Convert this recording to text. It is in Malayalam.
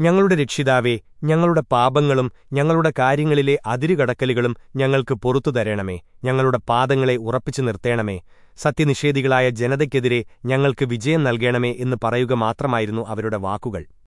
ഞങ്ങളുടെ രക്ഷിതാവേ ഞങ്ങളുടെ പാപങ്ങളും ഞങ്ങളുടെ കാര്യങ്ങളിലെ അതിരുകടക്കലുകളും ഞങ്ങൾക്ക് പുറത്തു തരണമേ. ഞങ്ങളുടെ പാദങ്ങളെ ഉറപ്പിച്ചു നിർത്തേണമേ. സത്യനിഷേധികളായ ജനതയ്ക്കെതിരെ ഞങ്ങൾക്ക് വിജയം നൽകണമേ എന്ന് പറയുക മാത്രമായിരുന്നു അവരുടെ വാക്കുകൾ.